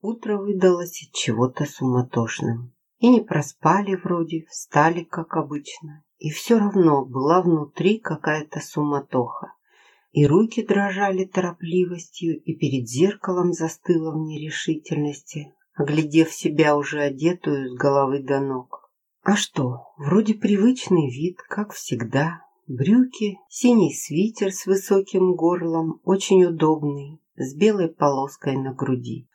Утро выдалось от чего-то суматошным. И не проспали вроде, встали, как обычно. И все равно была внутри какая-то суматоха. И руки дрожали торопливостью, и перед зеркалом застыла в нерешительности, оглядев себя уже одетую с головы до ног. А что, вроде привычный вид, как всегда. Брюки, синий свитер с высоким горлом, очень удобный, с белой полоской на груди.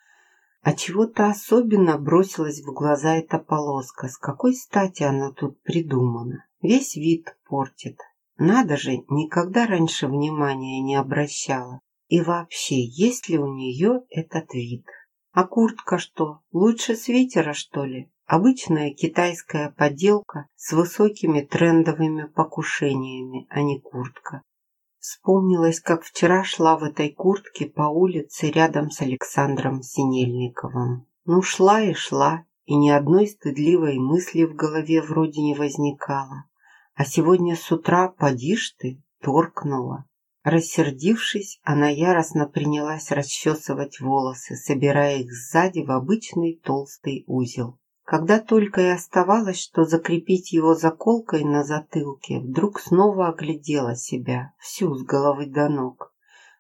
А чего-то особенно бросилась в глаза эта полоска. С какой стати она тут придумана? Весь вид портит. Надо же, никогда раньше внимания не обращала. И вообще, есть ли у нее этот вид? А куртка что, лучше свитера, что ли? Обычная китайская поделка с высокими трендовыми покушениями, а не куртка. Вспомнилось, как вчера шла в этой куртке по улице рядом с Александром Синельниковым. Ну, шла и шла, и ни одной стыдливой мысли в голове вроде не возникало. А сегодня с утра, поди ж ты, торкнула. Рассердившись, она яростно принялась расчесывать волосы, собирая их сзади в обычный толстый узел. Когда только и оставалось, что закрепить его заколкой на затылке, вдруг снова оглядела себя, всю с головы до ног.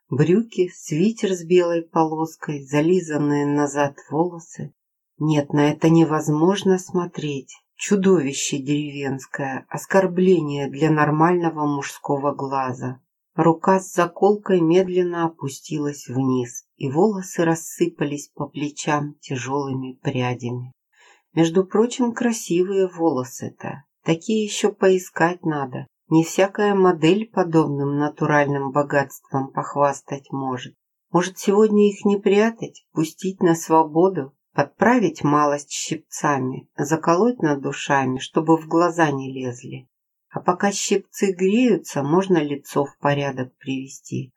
Брюки, свитер с белой полоской, зализанные назад волосы. Нет, на это невозможно смотреть. Чудовище деревенское, оскорбление для нормального мужского глаза. Рука с заколкой медленно опустилась вниз, и волосы рассыпались по плечам тяжелыми прядями. Между прочим, красивые волосы-то. Такие еще поискать надо. Не всякая модель подобным натуральным богатством похвастать может. Может, сегодня их не прятать, пустить на свободу, подправить малость щипцами, заколоть над душами, чтобы в глаза не лезли. А пока щипцы греются, можно лицо в порядок привести.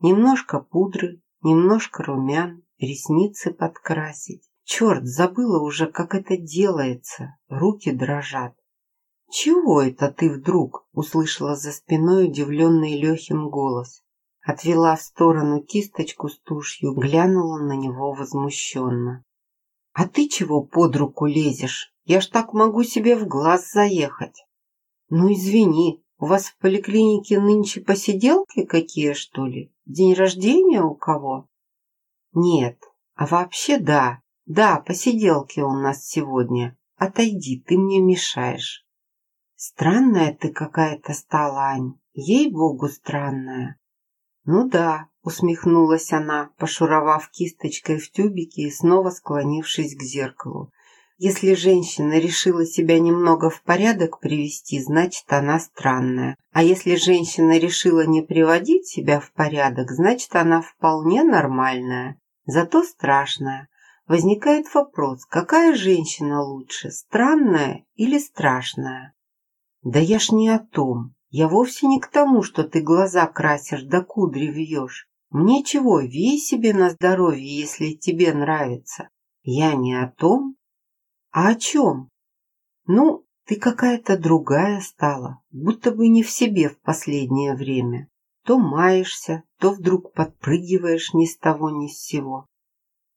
Немножко пудры, немножко румян, ресницы подкрасить. Черт, забыла уже, как это делается. Руки дрожат. «Чего это ты вдруг?» – услышала за спиной удивленный Лехин голос. Отвела в сторону кисточку с тушью, глянула на него возмущенно. «А ты чего под руку лезешь? Я ж так могу себе в глаз заехать!» «Ну, извини, у вас в поликлинике нынче посиделки какие, что ли? День рождения у кого?» «Нет, а вообще да. Да, посиделки у нас сегодня. Отойди, ты мне мешаешь». «Странная ты какая-то стала, Ань. Ей-богу, странная». «Ну да», — усмехнулась она, пошуровав кисточкой в тюбике и снова склонившись к зеркалу. Если женщина решила себя немного в порядок привести, значит, она странная. А если женщина решила не приводить себя в порядок, значит, она вполне нормальная, зато страшная. Возникает вопрос, какая женщина лучше, странная или страшная? Да я ж не о том. Я вовсе не к тому, что ты глаза красишь да кудри вьешь. Мне чего, вей себе на здоровье, если тебе нравится. Я не о том, «А о чем?» «Ну, ты какая-то другая стала, будто бы не в себе в последнее время. То маешься, то вдруг подпрыгиваешь ни с того ни с сего.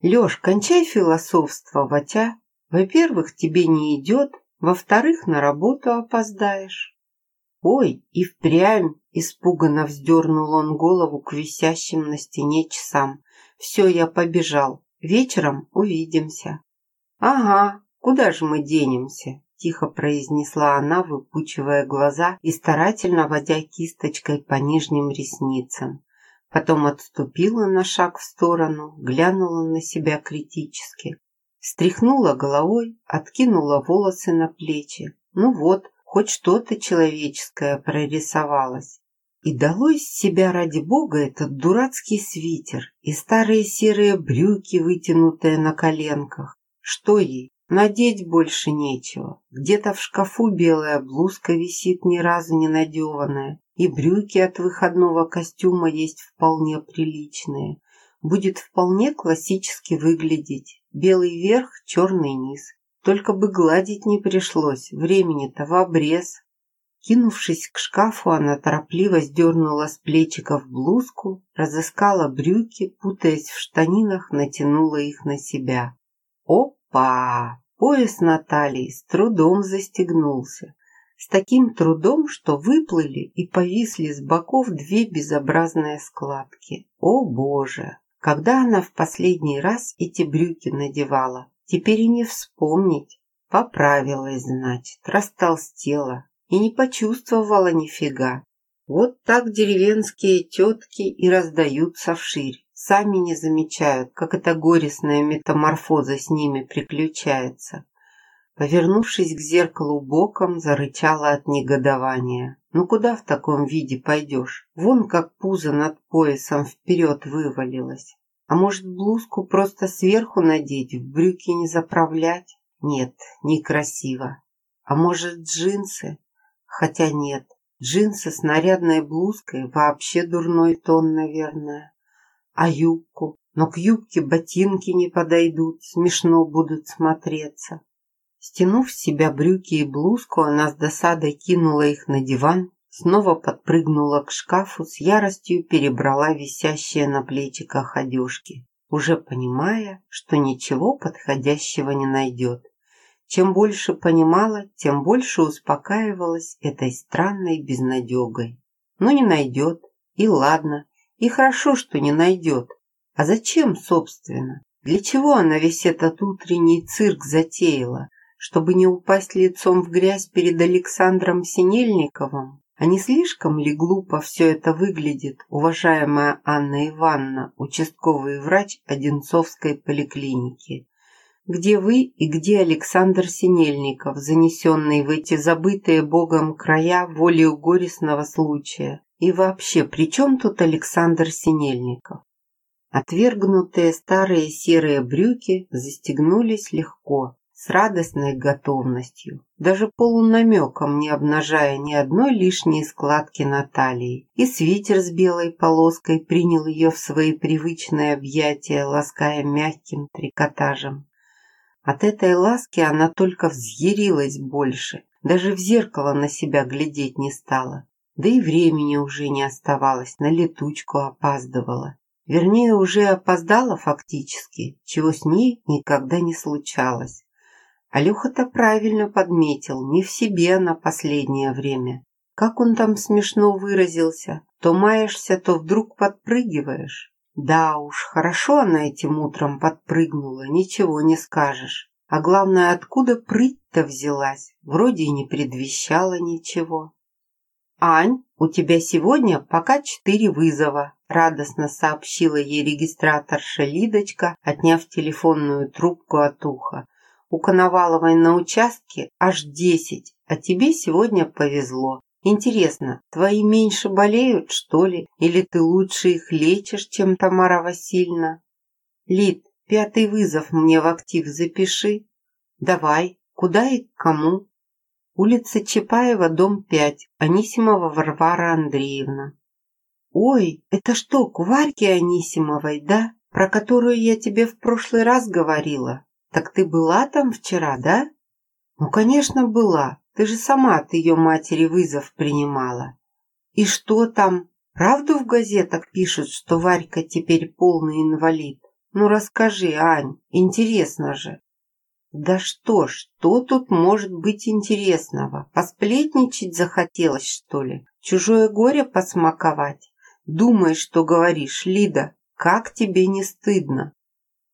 Леш, кончай философствовать, а? Во-первых, тебе не идет, во-вторых, на работу опоздаешь». «Ой, и впрямь!» – испуганно вздернул он голову к висящим на стене часам. «Все, я побежал. Вечером увидимся». «Ага, «Куда же мы денемся?» – тихо произнесла она, выпучивая глаза и старательно водя кисточкой по нижним ресницам. Потом отступила на шаг в сторону, глянула на себя критически. Стряхнула головой, откинула волосы на плечи. Ну вот, хоть что-то человеческое прорисовалось. И дало из себя ради бога этот дурацкий свитер и старые серые брюки, вытянутые на коленках. Что ей, Надеть больше нечего. Где-то в шкафу белая блузка висит ни разу не надеванная, и брюки от выходного костюма есть вполне приличные. Будет вполне классически выглядеть. Белый верх, черный низ. Только бы гладить не пришлось, времени-то в обрез. Кинувшись к шкафу, она торопливо сдернула с плечиков блузку, разыскала брюки, путаясь в штанинах, натянула их на себя. Опа! Пояс Натальи с трудом застегнулся. С таким трудом, что выплыли и повисли с боков две безобразные складки. О боже! Когда она в последний раз эти брюки надевала? Теперь и не вспомнить. Поправилась, значит, растолстела и не почувствовала нифига. Вот так деревенские тетки и раздаются вширь. Сами не замечают, как эта горестная метаморфоза с ними приключается. Повернувшись к зеркалу боком, зарычала от негодования. «Ну куда в таком виде пойдешь? Вон как пузо над поясом вперед вывалилось. А может, блузку просто сверху надеть, в брюки не заправлять? Нет, некрасиво. А может, джинсы? Хотя нет, джинсы с нарядной блузкой вообще дурной тон, наверное. А юбку? Но к юбке ботинки не подойдут, смешно будут смотреться. Стянув с себя брюки и блузку, она с досадой кинула их на диван, снова подпрыгнула к шкафу, с яростью перебрала висящие на плечиках одежки, уже понимая, что ничего подходящего не найдет. Чем больше понимала, тем больше успокаивалась этой странной безнадегой. Но не найдет, и ладно, и хорошо, что не найдет. А зачем, собственно? Для чего она весь этот утренний цирк затеяла? чтобы не упасть лицом в грязь перед Александром Синельниковым? А не слишком ли глупо все это выглядит, уважаемая Анна Ивановна, участковый врач Одинцовской поликлиники? Где вы и где Александр Синельников, занесенный в эти забытые Богом края волею горестного случая? И вообще, при чем тут Александр Синельников? Отвергнутые старые серые брюки застегнулись легко, с радостной готовностью, даже полунамеком не обнажая ни одной лишней складки на талии. И свитер с белой полоской принял ее в свои привычные объятия, лаская мягким трикотажем. От этой ласки она только взъярилась больше, даже в зеркало на себя глядеть не стала. Да и времени уже не оставалось, на летучку опаздывала. Вернее, уже опоздала фактически, чего с ней никогда не случалось. Алёха-то правильно подметил, не в себе она последнее время. Как он там смешно выразился, то маешься, то вдруг подпрыгиваешь. Да уж, хорошо она этим утром подпрыгнула, ничего не скажешь. А главное, откуда прыть-то взялась? Вроде и не предвещала ничего. «Ань, у тебя сегодня пока четыре вызова», радостно сообщила ей регистраторша Лидочка, отняв телефонную трубку от уха. У Коноваловой на участке аж десять, а тебе сегодня повезло. Интересно, твои меньше болеют, что ли? Или ты лучше их лечишь, чем Тамара Васильевна? Лид, пятый вызов мне в актив запиши. Давай, куда и к кому? Улица Чапаева, дом 5, Анисимова Варвара Андреевна. Ой, это что, к Варьке Анисимовой, да? Про которую я тебе в прошлый раз говорила? «Так ты была там вчера, да?» «Ну, конечно, была. Ты же сама от ее матери вызов принимала». «И что там? Правду в газетах пишут, что Варька теперь полный инвалид? Ну, расскажи, Ань, интересно же». «Да что, что тут может быть интересного? Посплетничать захотелось, что ли? Чужое горе посмаковать? Думаешь, что говоришь, Лида? Как тебе не стыдно?»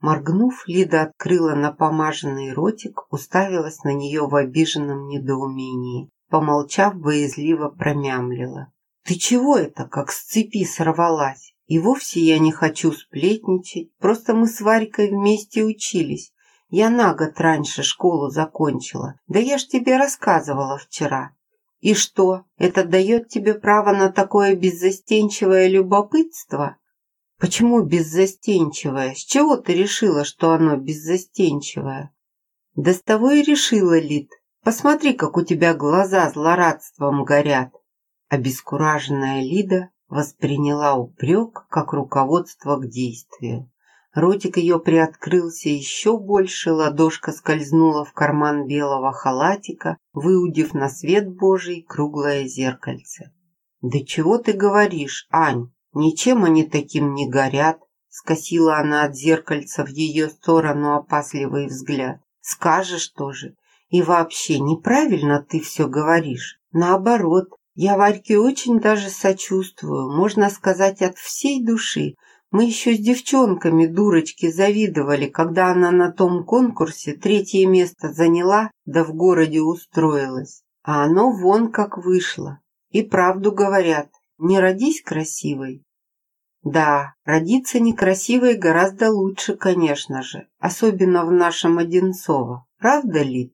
Моргнув, Лида открыла напомаженный ротик, уставилась на нее в обиженном недоумении. Помолчав, боязливо промямлила. «Ты чего это, как с цепи сорвалась? И вовсе я не хочу сплетничать, просто мы с Варькой вместе учились. Я на год раньше школу закончила. Да я ж тебе рассказывала вчера. И что, это дает тебе право на такое беззастенчивое любопытство?» Почему беззастенчивая? С чего ты решила, что оно беззастенчивое? Да с того и решила, Лид. Посмотри, как у тебя глаза злорадством горят. Обескураженная Лида восприняла упрек как руководство к действию. Ротик ее приоткрылся еще больше, ладошка скользнула в карман белого халатика, выудив на свет Божий круглое зеркальце. «Да чего ты говоришь, Ань? Ничем они таким не горят!» Скосила она от зеркальца в ее сторону опасливый взгляд. «Скажешь тоже. И вообще, неправильно ты все говоришь. Наоборот, я Варьке очень даже сочувствую, можно сказать, от всей души. Мы еще с девчонками дурочки завидовали, когда она на том конкурсе третье место заняла, да в городе устроилась. А оно вон как вышло. И правду говорят, не родись красивой. Да, родиться некрасивой гораздо лучше, конечно же, особенно в нашем Одинцово. Правда, Лид?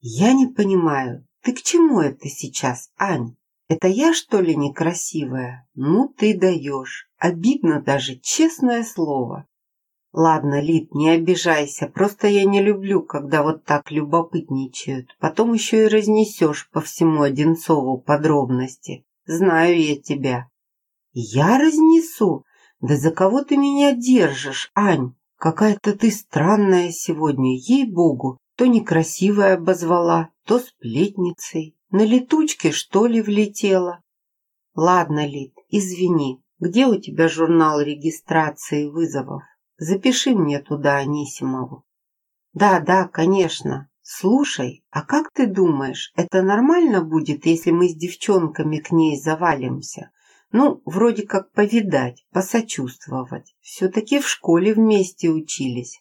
Я не понимаю, ты к чему это сейчас, Ань? Это я, что ли, некрасивая? Ну, ты даешь. Обидно даже, честное слово. Ладно, Лид, не обижайся, просто я не люблю, когда вот так любопытничают. Потом еще и разнесешь по всему Одинцову подробности. Знаю я тебя. Я разнесу? Да за кого ты меня держишь, Ань? Какая-то ты странная сегодня, ей-богу. То некрасивая обозвала, то сплетницей. На летучке, что ли, влетела? Ладно, Лид, извини. Где у тебя журнал регистрации вызовов? Запиши мне туда Анисимову. Да, да, конечно. Слушай, а как ты думаешь, это нормально будет, если мы с девчонками к ней завалимся? Ну, вроде как повидать, посочувствовать. Все-таки в школе вместе учились.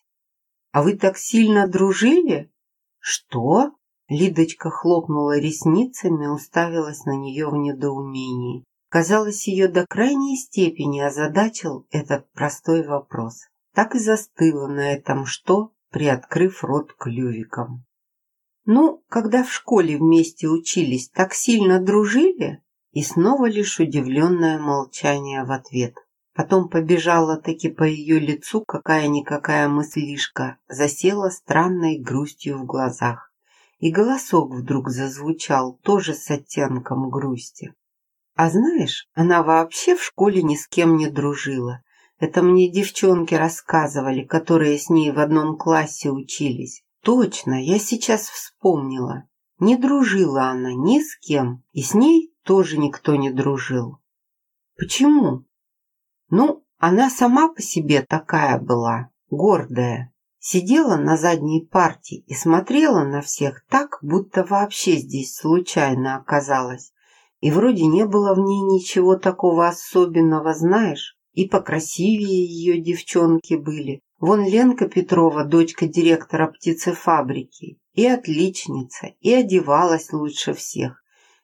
А вы так сильно дружили? Что? Лидочка хлопнула ресницами, уставилась на нее в недоумении. Казалось, ее до крайней степени озадачил этот простой вопрос. Так и застыла на этом «что», приоткрыв рот клювиком. «Ну, когда в школе вместе учились, так сильно дружили?» И снова лишь удивленное молчание в ответ. Потом побежала таки по ее лицу какая-никакая мыслишка, засела странной грустью в глазах. И голосок вдруг зазвучал, тоже с оттенком грусти. А знаешь, она вообще в школе ни с кем не дружила. Это мне девчонки рассказывали, которые с ней в одном классе учились. Точно, я сейчас вспомнила. Не дружила она ни с кем, и с ней тоже никто не дружил. Почему? Ну, она сама по себе такая была, гордая. Сидела на задней парте и смотрела на всех так, будто вообще здесь случайно оказалась. И вроде не было в ней ничего такого особенного, знаешь. И покрасивее ее девчонки были. Вон Ленка Петрова, дочка директора птицефабрики. И отличница, и одевалась лучше всех.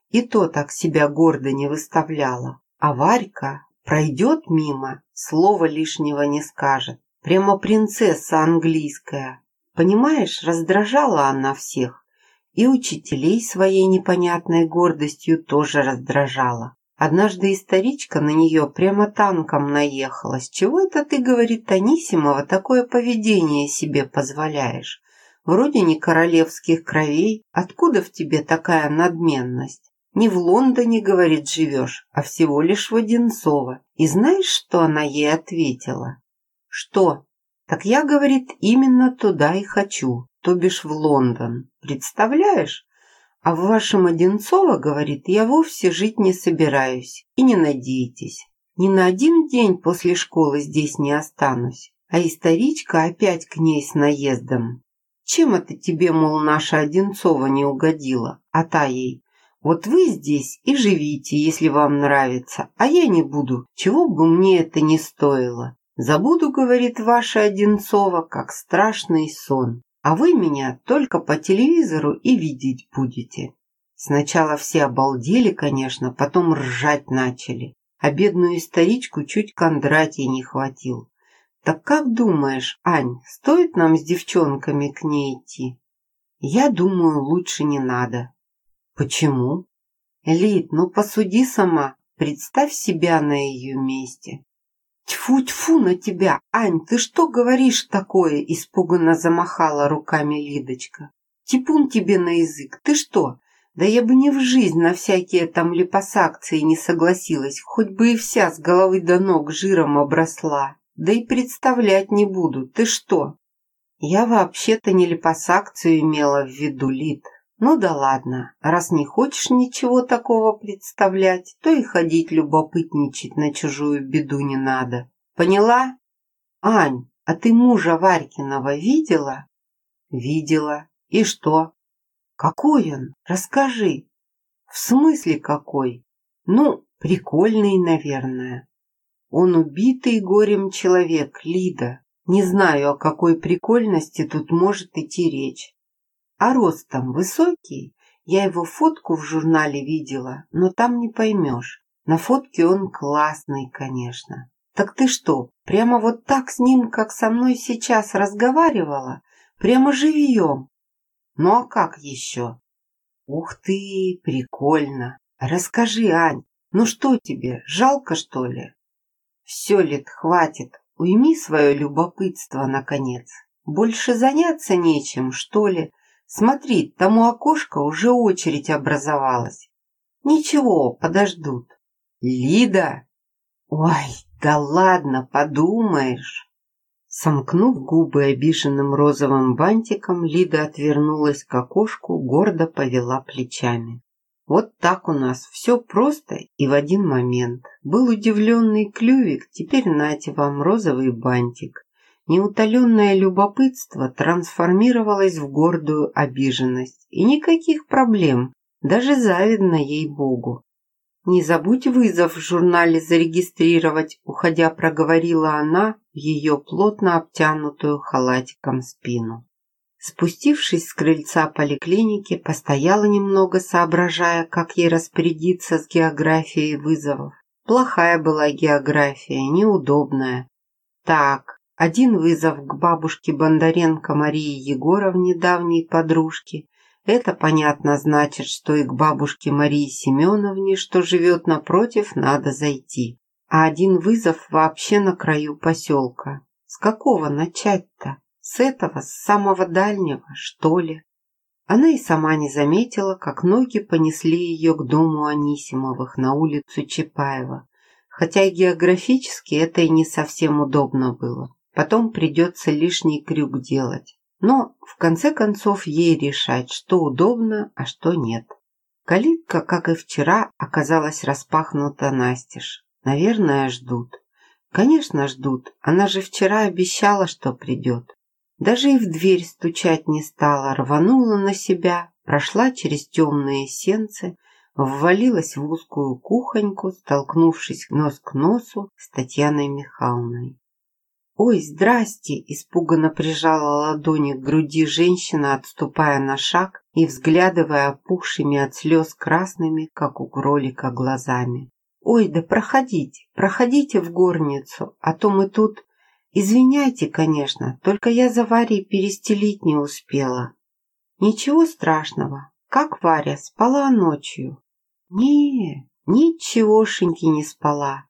И то так себя гордо не выставляла. А Варька пройдет мимо, слова лишнего не скажет. Прямо принцесса английская. Понимаешь, раздражала она всех. И учителей своей непонятной гордостью тоже раздражала. Однажды историчка на нее прямо танком наехала. С чего это ты, говорит Танисимова, такое поведение себе позволяешь? Вроде не королевских кровей. Откуда в тебе такая надменность? Не в Лондоне, говорит, живешь, а всего лишь в Одинцово. И знаешь, что она ей ответила? Что? Так я, говорит, именно туда и хочу, то бишь в Лондон. Представляешь? А в вашем Одинцово, говорит, я вовсе жить не собираюсь. И не надейтесь. Ни на один день после школы здесь не останусь. А историчка опять к ней с наездом. Чем это тебе, мол, наша Одинцова не угодила? А та ей. Вот вы здесь и живите, если вам нравится, а я не буду, чего бы мне это ни стоило. Забуду, говорит ваша Одинцова, как страшный сон, а вы меня только по телевизору и видеть будете. Сначала все обалдели, конечно, потом ржать начали, а бедную историчку чуть Кондратий не хватил. Так как думаешь, Ань, стоит нам с девчонками к ней идти? Я думаю, лучше не надо. Почему? Лид, ну посуди сама, представь себя на ее месте. «Тьфу-тьфу на тебя! Ань, ты что говоришь такое?» Испуганно замахала руками Лидочка. «Типун тебе на язык! Ты что? Да я бы ни в жизнь на всякие там липосакции не согласилась, хоть бы и вся с головы до ног жиром обросла. Да и представлять не буду. Ты что? Я вообще-то не липосакцию имела в виду, Лид. Ну да ладно, раз не хочешь ничего такого представлять, то и ходить любопытничать на чужую беду не надо. Поняла? Ань, а ты мужа Варькиного видела? Видела. И что? Какой он? Расскажи. В смысле какой? Ну, прикольный, наверное. Он убитый горем человек, Лида. Не знаю, о какой прикольности тут может идти речь. А ростом высокий? Я его фотку в журнале видела, но там не поймешь. На фотке он классный, конечно. Так ты что, прямо вот так с ним, как со мной сейчас разговаривала? Прямо живьем? Ну а как еще? Ух ты, прикольно. Расскажи, Ань, ну что тебе, жалко что ли? Все, Лид, хватит. Уйми свое любопытство, наконец. Больше заняться нечем, что ли? Смотри, тому окошко уже очередь образовалась. Ничего, подождут. Лида! Ой, да ладно, подумаешь. Сомкнув губы обиженным розовым бантиком, Лида отвернулась к окошку, гордо повела плечами. Вот так у нас все просто и в один момент. Был удивленный клювик, теперь нате вам розовый бантик. Неутоленное любопытство трансформировалось в гордую обиженность. И никаких проблем, даже завидно ей-богу. «Не забудь вызов в журнале зарегистрировать», уходя проговорила она в ее плотно обтянутую халатиком спину. Спустившись с крыльца поликлиники, постояла немного, соображая, как ей распорядиться с географией вызовов. Плохая была география, неудобная. Так, один вызов к бабушке Бондаренко Марии Егоровне, давней подружке. Это, понятно, значит, что и к бабушке Марии Семеновне, что живет напротив, надо зайти. А один вызов вообще на краю поселка. С какого начать-то? С этого, с самого дальнего, что ли? Она и сама не заметила, как ноги понесли ее к дому Анисимовых на улицу Чапаева. Хотя географически это и не совсем удобно было. Потом придется лишний крюк делать. Но, в конце концов, ей решать, что удобно, а что нет. Калитка, как и вчера, оказалась распахнута настежь. Наверное, ждут. Конечно, ждут. Она же вчера обещала, что придет. Даже и в дверь стучать не стала, рванула на себя, прошла через темные сенцы, ввалилась в узкую кухоньку, столкнувшись нос к носу с Татьяной Михайловной. «Ой, здрасте!» – испуганно прижала ладони к груди женщина, отступая на шаг и взглядывая опухшими от слез красными, как у кролика, глазами. «Ой, да проходите, проходите в горницу, а то мы тут...» «Извиняйте, конечно, только я за Варей перестелить не успела». «Ничего страшного. Как Варя, спала ночью?» «Не, ничегошеньки не спала.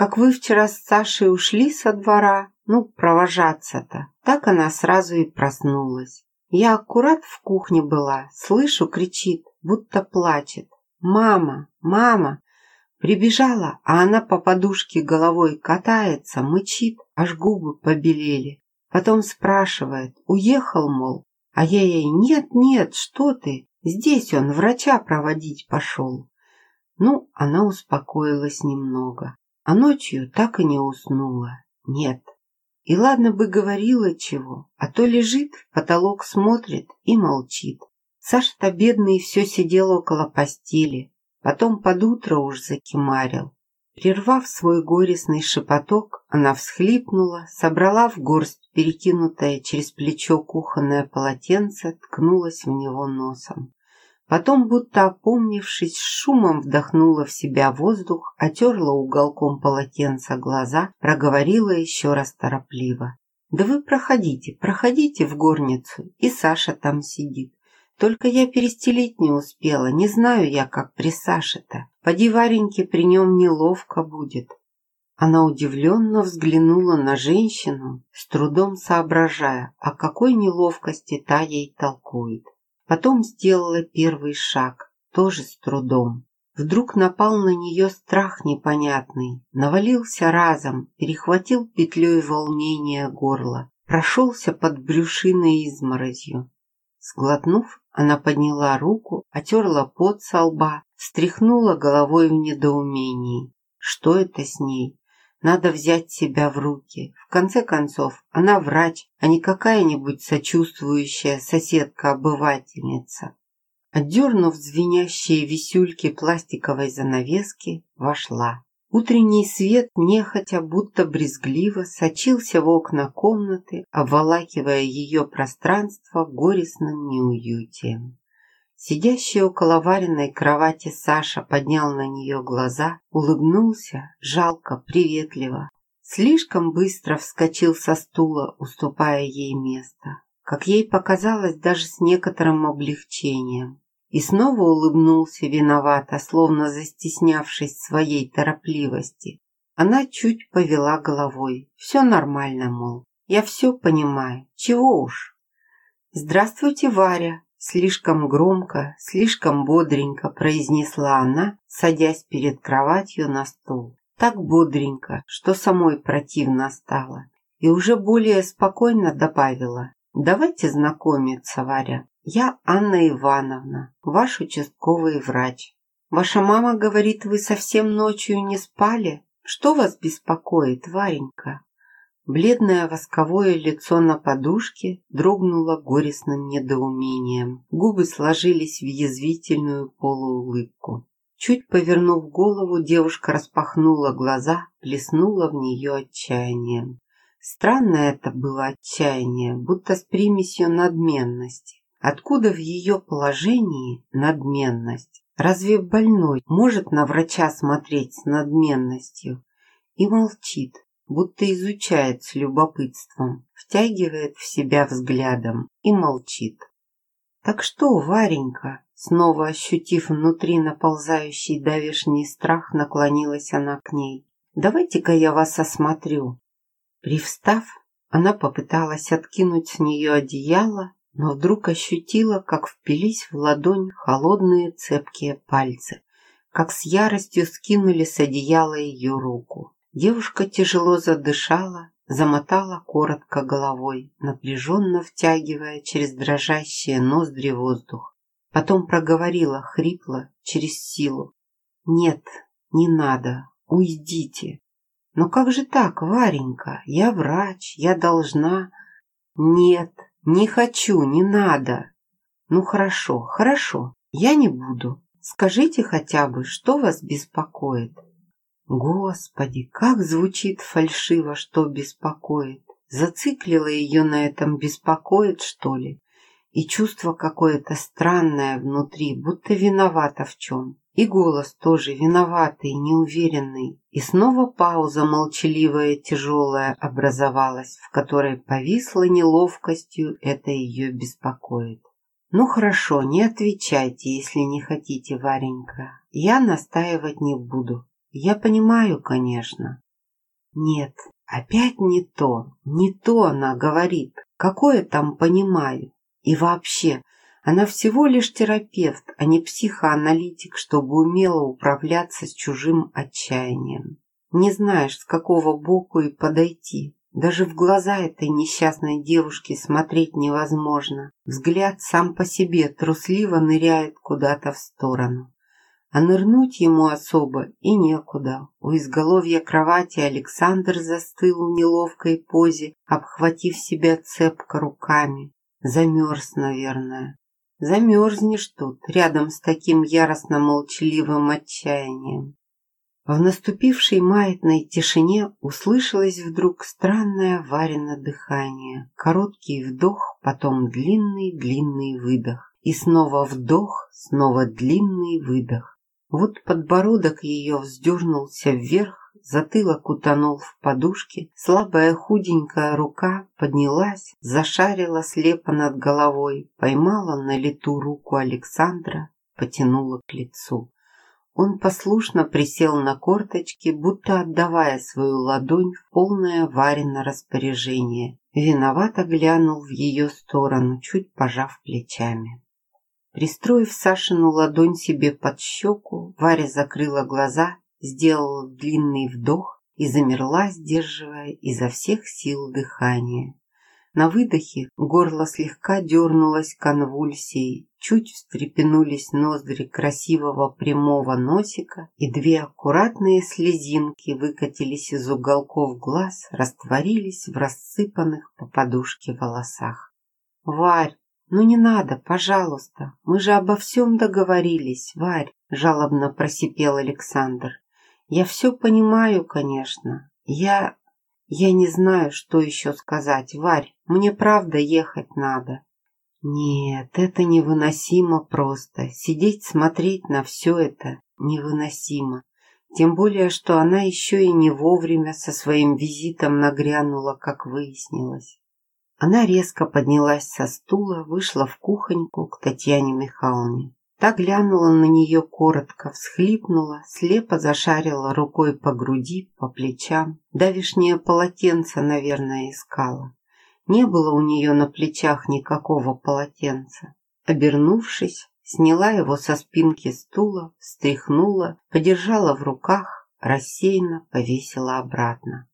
Как вы вчера с Сашей ушли со двора, ну, провожаться-то. Так она сразу и проснулась. Я аккурат в кухне была, слышу, кричит, будто плачет. «Мама! Мама!» Прибежала, а она по подушке головой катается, мычит, аж губы побелели. Потом спрашивает, уехал, мол. А я ей, нет, нет, что ты, здесь он врача проводить пошел. Ну, она успокоилась немного, а ночью так и не уснула. Нет, и ладно бы говорила чего, а то лежит, в потолок смотрит и молчит. Саша-то бедный все сидел около постели, потом под утро уж закимарил. Прервав свой горестный шепоток, она всхлипнула, собрала в горсть перекинутое через плечо кухонное полотенце, ткнулась в него носом. Потом, будто опомнившись, шумом вдохнула в себя воздух, отерла уголком полотенца глаза, проговорила еще раз торопливо. «Да вы проходите, проходите в горницу, и Саша там сидит. Только я перестелить не успела, не знаю я, как при Саше-то. Поди Вареньке при нем неловко будет». Она удивленно взглянула на женщину, с трудом соображая, о какой неловкости та ей толкует. Потом сделала первый шаг, тоже с трудом. Вдруг напал на нее страх непонятный, навалился разом, перехватил петлей волнение горла, прошелся под брюшиной изморозью. Сглотнув, она подняла руку, отерла пот со лба, встряхнула головой в недоумении. Что это с ней? Надо взять себя в руки. В конце концов, она врач, а не какая-нибудь сочувствующая соседка-обывательница. Отдернув звенящие висюльки пластиковой занавески, вошла. Утренний свет нехотя, будто брезгливо, сочился в окна комнаты, обволакивая ее пространство горестным неуютием. Сидящий около вареной кровати Саша поднял на нее глаза, улыбнулся, жалко, приветливо. Слишком быстро вскочил со стула, уступая ей место. Как ей показалось, даже с некоторым облегчением. И снова улыбнулся виновато, словно застеснявшись своей торопливости. Она чуть повела головой. Все нормально, мол. Я все понимаю. Чего уж. «Здравствуйте, Варя!» Слишком громко, слишком бодренько произнесла она, садясь перед кроватью на стул. Так бодренько, что самой противно стало. И уже более спокойно добавила. «Давайте знакомиться, Варя. Я Анна Ивановна, ваш участковый врач. Ваша мама говорит, вы совсем ночью не спали? Что вас беспокоит, Варенька?» Бледное восковое лицо на подушке дрогнуло горестным недоумением. Губы сложились в язвительную полуулыбку. Чуть повернув голову, девушка распахнула глаза, плеснула в нее отчаянием. Странное это было отчаяние, будто с примесью надменности. Откуда в ее положении надменность? Разве больной может на врача смотреть с надменностью? И молчит, будто изучает с любопытством, втягивает в себя взглядом и молчит. «Так что, Варенька?» Снова ощутив внутри наползающий давешний страх, наклонилась она к ней. «Давайте-ка я вас осмотрю». Привстав, она попыталась откинуть с нее одеяло, но вдруг ощутила, как впились в ладонь холодные цепкие пальцы, как с яростью скинули с одеяла ее руку. Девушка тяжело задышала, замотала коротко головой, напряженно втягивая через дрожащие ноздри воздух. Потом проговорила хрипло, через силу. «Нет, не надо, уйдите». «Но как же так, Варенька? Я врач, я должна...» «Нет, не хочу, не надо». «Ну хорошо, хорошо, я не буду. Скажите хотя бы, что вас беспокоит?» Господи, как звучит фальшиво, что беспокоит. Зациклила ее на этом беспокоит, что ли? И чувство какое-то странное внутри, будто виновата в чем. И голос тоже виноватый, неуверенный. И снова пауза молчаливая, тяжелая образовалась, в которой повисла неловкостью, это ее беспокоит. «Ну хорошо, не отвечайте, если не хотите, Варенька. Я настаивать не буду. Я понимаю, конечно. Нет, опять не то, не то она говорит. Какое там понимаю? И вообще, она всего лишь терапевт, а не психоаналитик, чтобы умело управляться с чужим отчаянием. Не знаешь, с какого боку и подойти. Даже в глаза этой несчастной девушки смотреть невозможно. Взгляд сам по себе трусливо ныряет куда-то в сторону а нырнуть ему особо и некуда. У изголовья кровати Александр застыл в неловкой позе, обхватив себя цепко руками. Замерз, наверное. Замерзнешь тут, рядом с таким яростно-молчаливым отчаянием. В наступившей маятной тишине услышалось вдруг странное варено дыхание, короткий вдох, потом длинный-длинный выдох. И снова вдох, снова длинный выдох. Вот подбородок ее вздернулся вверх, затылок утонул в подушке, слабая худенькая рука поднялась, зашарила слепо над головой, поймала на лету руку Александра, потянула к лицу. Он послушно присел на корточки, будто отдавая свою ладонь в полное Варено распоряжение. Виновато глянул в ее сторону, чуть пожав плечами. Пристроив Сашину ладонь себе под щеку, Варя закрыла глаза, сделала длинный вдох и замерла, сдерживая изо всех сил дыхание. На выдохе горло слегка дернулось конвульсией, чуть встрепенулись ноздри красивого прямого носика, и две аккуратные слезинки выкатились из уголков глаз, растворились в рассыпанных по подушке волосах. «Варь, ну не надо, пожалуйста, мы же обо всем договорились, Варь», жалобно просипел Александр. «Я все понимаю, конечно. Я... я не знаю, что еще сказать, Варь, мне правда ехать надо». Нет, это невыносимо просто. Сидеть, смотреть на все это невыносимо. Тем более, что она еще и не вовремя со своим визитом нагрянула, как выяснилось. Она резко поднялась со стула, вышла в кухоньку к Татьяне Михайловне. Та глянула на нее коротко, всхлипнула, слепо зашарила рукой по груди, по плечам. Давишнее полотенце, наверное, искала. Не было у нее на плечах никакого полотенца. Обернувшись, сняла его со спинки стула, встряхнула, подержала в руках, рассеянно повесила обратно.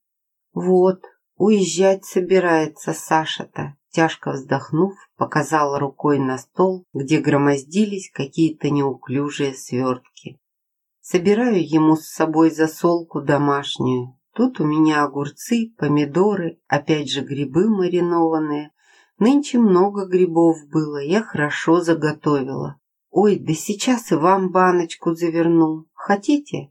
«Вот, уезжать собирается Саша-то», тяжко вздохнув, показала рукой на стол, где громоздились какие-то неуклюжие свертки. «Собираю ему с собой засолку домашнюю, Тут у меня огурцы, помидоры, опять же грибы маринованные. Нынче много грибов было, я хорошо заготовила. Ой, да сейчас и вам баночку заверну. Хотите?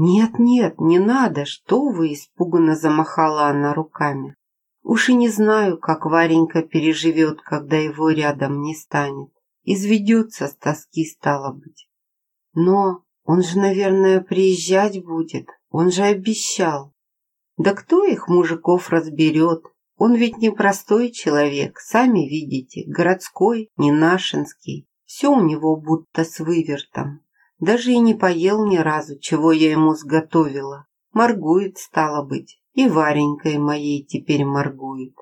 Нет-нет, не надо, что вы, испуганно замахала она руками. Уж и не знаю, как Варенька переживет, когда его рядом не станет. Изведется с тоски, стало быть. Но он же, наверное, приезжать будет. Он же обещал. Да кто их, мужиков, разберет? Он ведь не простой человек, сами видите, городской, не нашинский. Все у него будто с вывертом. Даже и не поел ни разу, чего я ему сготовила. Моргует, стало быть, и Варенькой моей теперь моргует.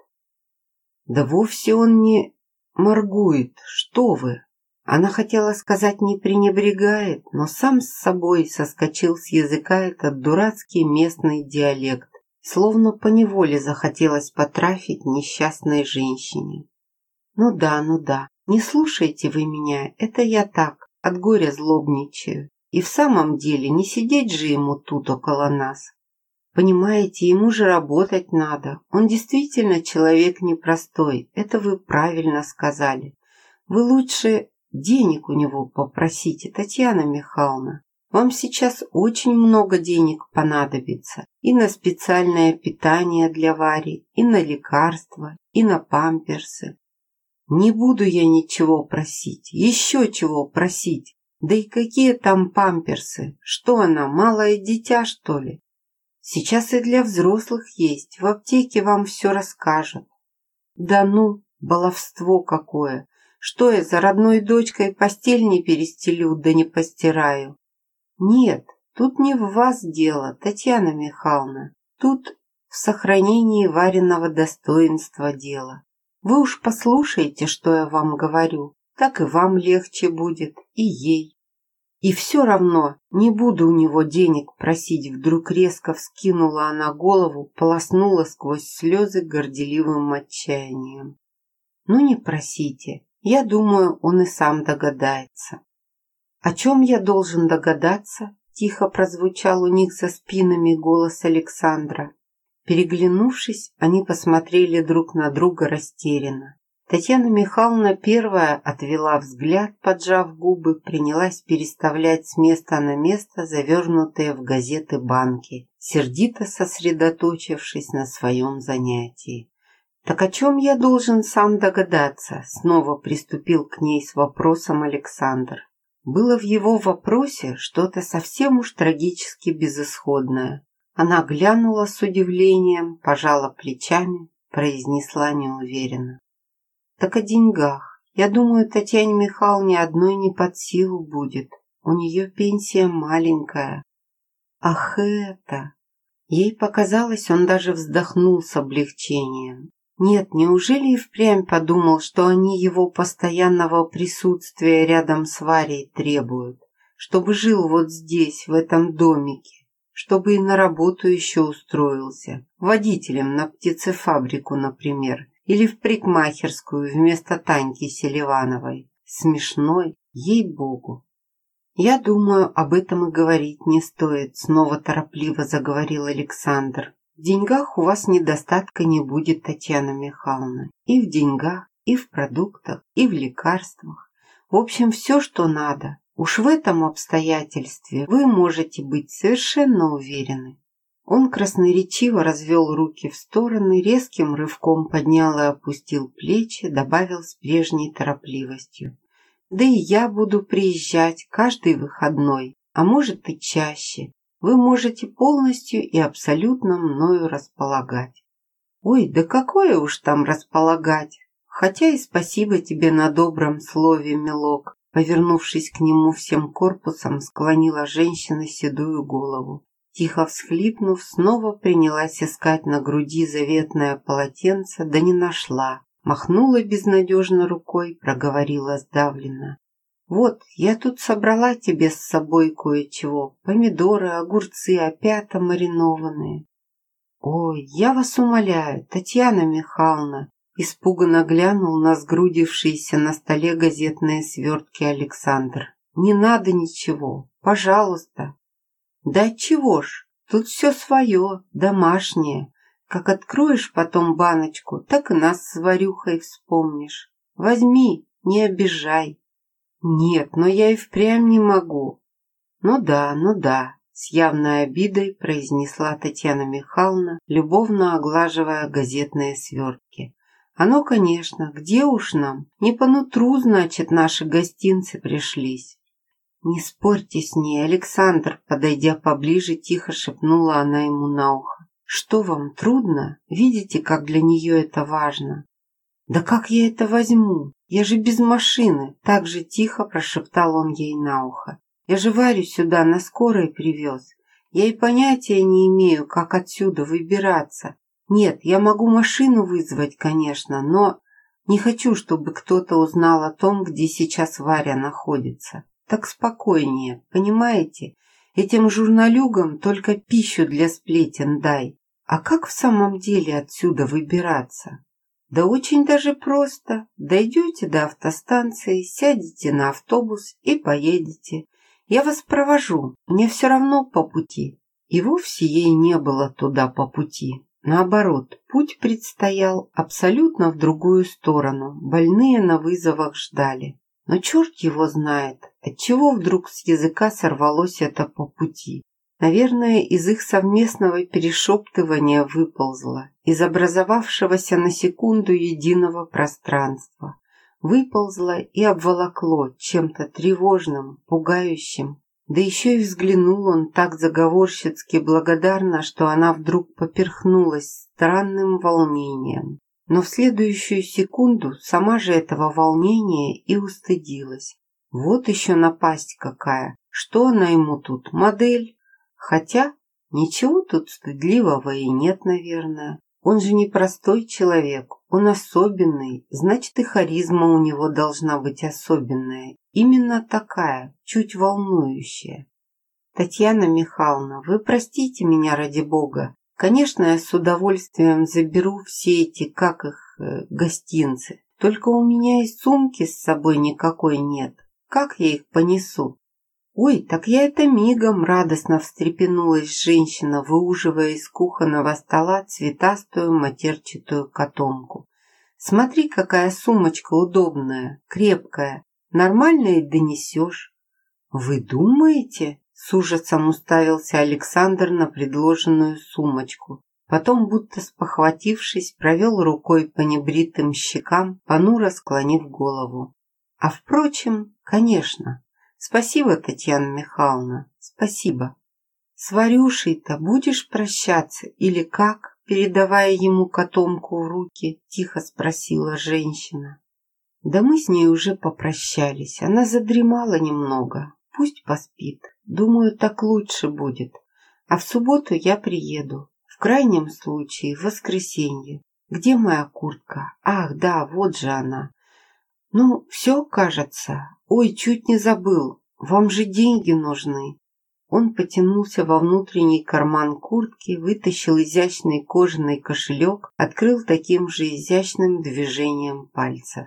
Да вовсе он не моргует, что вы. Она хотела сказать «не пренебрегает», но сам с собой соскочил с языка этот дурацкий местный диалект, словно поневоле захотелось потрафить несчастной женщине. «Ну да, ну да, не слушайте вы меня, это я так, от горя злобничаю. И в самом деле не сидеть же ему тут около нас. Понимаете, ему же работать надо. Он действительно человек непростой, это вы правильно сказали. Вы лучше Денег у него попросите, Татьяна Михайловна. Вам сейчас очень много денег понадобится и на специальное питание для Вари, и на лекарства, и на памперсы. Не буду я ничего просить, еще чего просить. Да и какие там памперсы? Что она, малое дитя, что ли? Сейчас и для взрослых есть, в аптеке вам все расскажут. Да ну, баловство какое! Что я за родной дочкой постель не перестелю, да не постираю? Нет, тут не в вас дело, Татьяна Михайловна. Тут в сохранении вареного достоинства дело. Вы уж послушайте, что я вам говорю, так и вам легче будет, и ей. И все равно не буду у него денег просить, вдруг резко вскинула она голову, полоснула сквозь слезы горделивым отчаянием. Ну не просите, я думаю, он и сам догадается. «О чем я должен догадаться?» Тихо прозвучал у них за спинами голос Александра. Переглянувшись, они посмотрели друг на друга растерянно. Татьяна Михайловна первая отвела взгляд, поджав губы, принялась переставлять с места на место завернутые в газеты банки, сердито сосредоточившись на своем занятии. «Так о чем я должен сам догадаться?» Снова приступил к ней с вопросом Александр. Было в его вопросе что-то совсем уж трагически безысходное. Она глянула с удивлением, пожала плечами, произнесла неуверенно. «Так о деньгах. Я думаю, Татьяне Михайловне одной не под силу будет. У нее пенсия маленькая». «Ах это!» Ей показалось, он даже вздохнул с облегчением. Нет, неужели и впрямь подумал, что они его постоянного присутствия рядом с Варей требуют? Чтобы жил вот здесь, в этом домике, чтобы и на работу еще устроился, водителем на птицефабрику, например, или в парикмахерскую вместо Таньки Селивановой. Смешной, ей-богу. «Я думаю, об этом и говорить не стоит», — снова торопливо заговорил Александр. «В деньгах у вас недостатка не будет, Татьяна Михайловна. И в деньгах, и в продуктах, и в лекарствах. В общем, все, что надо. Уж в этом обстоятельстве вы можете быть совершенно уверены. Он красноречиво развел руки в стороны, резким рывком поднял и опустил плечи, добавил с прежней торопливостью. «Да и я буду приезжать каждый выходной, а может и чаще. Вы можете полностью и абсолютно мною располагать». «Ой, да какое уж там располагать! Хотя и спасибо тебе на добром слове, милок!» Повернувшись к нему всем корпусом, склонила женщина седую голову. Тихо всхлипнув, снова принялась искать на груди заветное полотенце, да не нашла. Махнула безнадежно рукой, проговорила сдавленно. «Вот, я тут собрала тебе с собой кое-чего. Помидоры, огурцы, опята маринованные». «Ой, я вас умоляю, Татьяна Михайловна!» Испуганно глянул на сгрудившиеся на столе газетные свертки Александр. «Не надо ничего, пожалуйста, да чего ж, тут все свое, домашнее. Как откроешь потом баночку, так и нас с Варюхой вспомнишь. Возьми, не обижай. Нет, но я и впрямь не могу. Ну да, ну да, с явной обидой произнесла Татьяна Михайловна, любовно оглаживая газетные свертки. Оно, конечно, где уж нам? Не по нутру, значит, наши гостинцы пришлись. «Не спорьте с ней, Александр!» Подойдя поближе, тихо шепнула она ему на ухо. «Что вам, трудно? Видите, как для нее это важно?» «Да как я это возьму? Я же без машины!» Так же тихо прошептал он ей на ухо. «Я же Варю сюда на скорой привез. Я и понятия не имею, как отсюда выбираться. Нет, я могу машину вызвать, конечно, но не хочу, чтобы кто-то узнал о том, где сейчас Варя находится так спокойнее, понимаете? Этим журналюгам только пищу для сплетен дай. А как в самом деле отсюда выбираться? Да очень даже просто. Дойдете до автостанции, сядете на автобус и поедете. Я вас провожу, мне все равно по пути. И вовсе ей не было туда по пути. Наоборот, путь предстоял абсолютно в другую сторону. Больные на вызовах ждали. Но черт его знает, отчего вдруг с языка сорвалось это по пути. Наверное, из их совместного перешептывания выползло, из образовавшегося на секунду единого пространства. Выползло и обволокло чем-то тревожным, пугающим. Да еще и взглянул он так заговорщицки благодарно, что она вдруг поперхнулась странным волнением но в следующую секунду сама же этого волнения и устыдилась. Вот еще напасть какая! Что она ему тут, модель? Хотя ничего тут стыдливого и нет, наверное. Он же не простой человек, он особенный, значит и харизма у него должна быть особенная. Именно такая, чуть волнующая. Татьяна Михайловна, вы простите меня ради бога, Конечно, я с удовольствием заберу все эти, как их, э, гостинцы. Только у меня и сумки с собой никакой нет. Как я их понесу? Ой, так я это мигом радостно встрепенулась женщина, выуживая из кухонного стола цветастую матерчатую котомку. Смотри, какая сумочка удобная, крепкая. Нормально и донесешь. Вы думаете? С ужасом уставился Александр на предложенную сумочку. Потом, будто спохватившись, провел рукой по небритым щекам, понуро склонив голову. А впрочем, конечно. Спасибо, Татьяна Михайловна, спасибо. С Варюшей-то будешь прощаться или как? Передавая ему котомку в руки, тихо спросила женщина. Да мы с ней уже попрощались. Она задремала немного. Пусть поспит. Думаю, так лучше будет. А в субботу я приеду. В крайнем случае, в воскресенье. Где моя куртка? Ах, да, вот же она. Ну, все, кажется. Ой, чуть не забыл. Вам же деньги нужны. Он потянулся во внутренний карман куртки, вытащил изящный кожаный кошелек, открыл таким же изящным движением пальцев.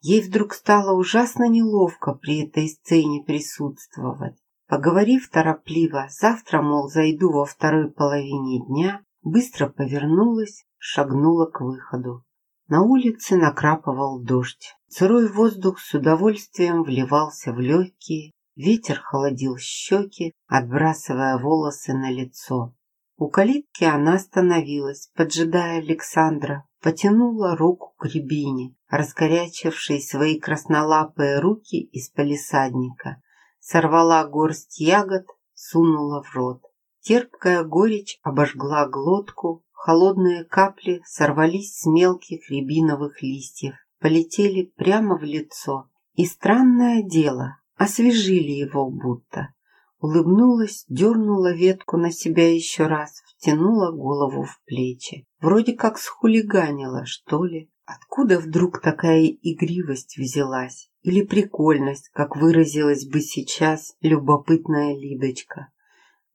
Ей вдруг стало ужасно неловко при этой сцене присутствовать. Поговорив торопливо, завтра, мол, зайду во второй половине дня, быстро повернулась, шагнула к выходу. На улице накрапывал дождь. Сырой воздух с удовольствием вливался в легкие, ветер холодил щеки, отбрасывая волосы на лицо. У калитки она остановилась, поджидая Александра, потянула руку к рябине, раскорячившей свои краснолапые руки из палисадника, сорвала горсть ягод, сунула в рот. Терпкая горечь обожгла глотку, холодные капли сорвались с мелких рябиновых листьев, полетели прямо в лицо. И странное дело, освежили его будто. Улыбнулась, дернула ветку на себя еще раз, втянула голову в плечи. Вроде как схулиганила, что ли. Откуда вдруг такая игривость взялась? Или прикольность, как выразилась бы сейчас любопытная Лидочка?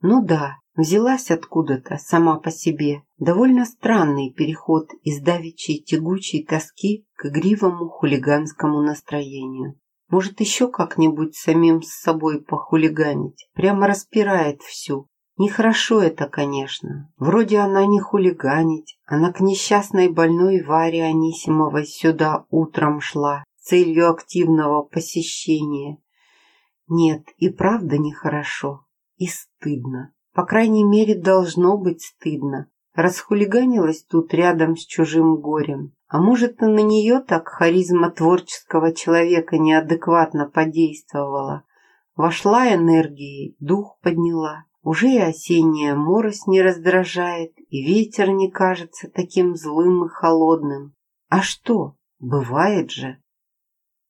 Ну да, взялась откуда-то сама по себе. Довольно странный переход из давичей тягучей тоски к игривому хулиганскому настроению. Может, еще как-нибудь самим с собой похулиганить. Прямо распирает всю. Нехорошо это, конечно. Вроде она не хулиганить. Она к несчастной больной Варе Анисимовой сюда утром шла с целью активного посещения. Нет, и правда нехорошо. И стыдно. По крайней мере, должно быть стыдно. Расхулиганилась тут рядом с чужим горем. А может, и на нее так харизма творческого человека неадекватно подействовала. Вошла энергией, дух подняла. Уже и осенняя морось не раздражает, и ветер не кажется таким злым и холодным. А что? Бывает же.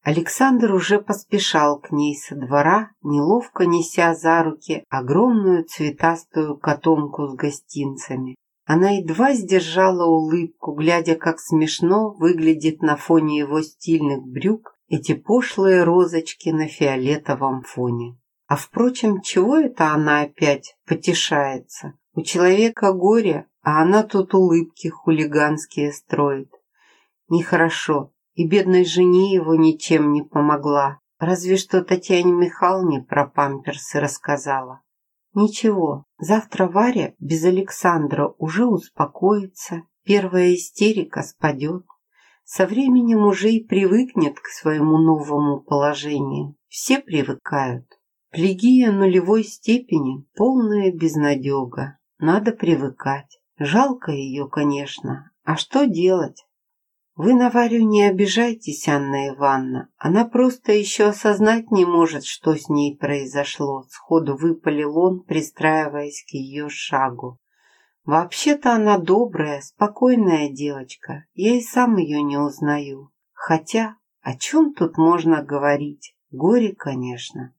Александр уже поспешал к ней со двора, неловко неся за руки огромную цветастую котомку с гостинцами. Она едва сдержала улыбку, глядя, как смешно выглядит на фоне его стильных брюк эти пошлые розочки на фиолетовом фоне. А впрочем, чего это она опять потешается? У человека горе, а она тут улыбки хулиганские строит. Нехорошо, и бедной жене его ничем не помогла. Разве что Татьяне Михайловне про памперсы рассказала. Ничего, завтра Варя без Александра уже успокоится, первая истерика спадет. Со временем уже и привыкнет к своему новому положению. Все привыкают. Плегия нулевой степени – полная безнадега. Надо привыкать. Жалко ее, конечно. А что делать? Вы на Варю не обижайтесь, Анна Ивановна. Она просто еще осознать не может, что с ней произошло. Сходу выпалил он, пристраиваясь к ее шагу. Вообще-то она добрая, спокойная девочка. Я и сам ее не узнаю. Хотя, о чем тут можно говорить? Горе, конечно.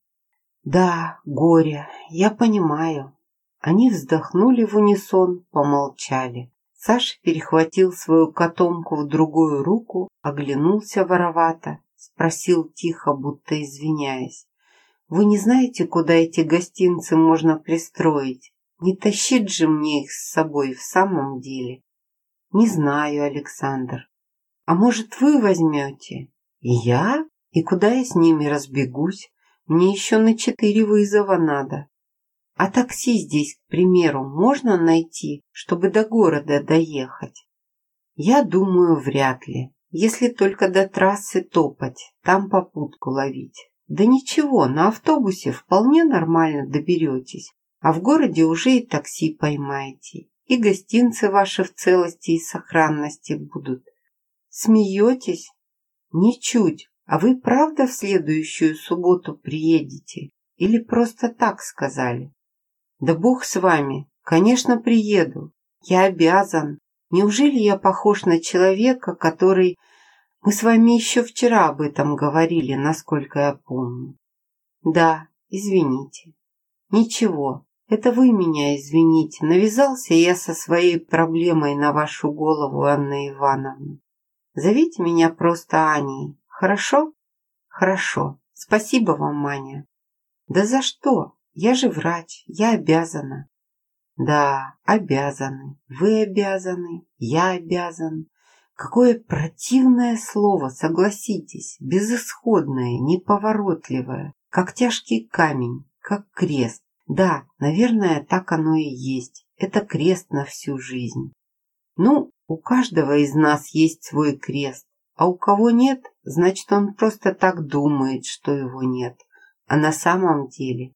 Да, горе, я понимаю. Они вздохнули в унисон, помолчали. Саша перехватил свою котомку в другую руку, оглянулся воровато, спросил тихо, будто извиняясь. «Вы не знаете, куда эти гостинцы можно пристроить? Не тащить же мне их с собой в самом деле?» «Не знаю, Александр. А может, вы возьмете?» «Я? И куда я с ними разбегусь? Мне еще на четыре вызова надо. А такси здесь, к примеру, можно найти, чтобы до города доехать? Я думаю, вряд ли. Если только до трассы топать, там попутку ловить. Да ничего, на автобусе вполне нормально доберетесь, а в городе уже и такси поймаете, и гостинцы ваши в целости и сохранности будут. Смеетесь? Ничуть. А вы правда в следующую субботу приедете? Или просто так сказали? Да бог с вами. Конечно, приеду. Я обязан. Неужели я похож на человека, который... Мы с вами еще вчера об этом говорили, насколько я помню. Да, извините. Ничего, Это вы меня извините. Навязался я со своей проблемой на вашу голову, Анна Ивановна. Зовите меня просто Аней. Хорошо? Хорошо. Спасибо вам, Маня. Да за что? Я же врач. Я обязана. Да, обязаны. Вы обязаны. Я обязан. Какое противное слово, согласитесь, безысходное, неповоротливое, как тяжкий камень, как крест. Да, наверное, так оно и есть. Это крест на всю жизнь. Ну, у каждого из нас есть свой крест, а у кого нет, значит, он просто так думает, что его нет. А на самом деле...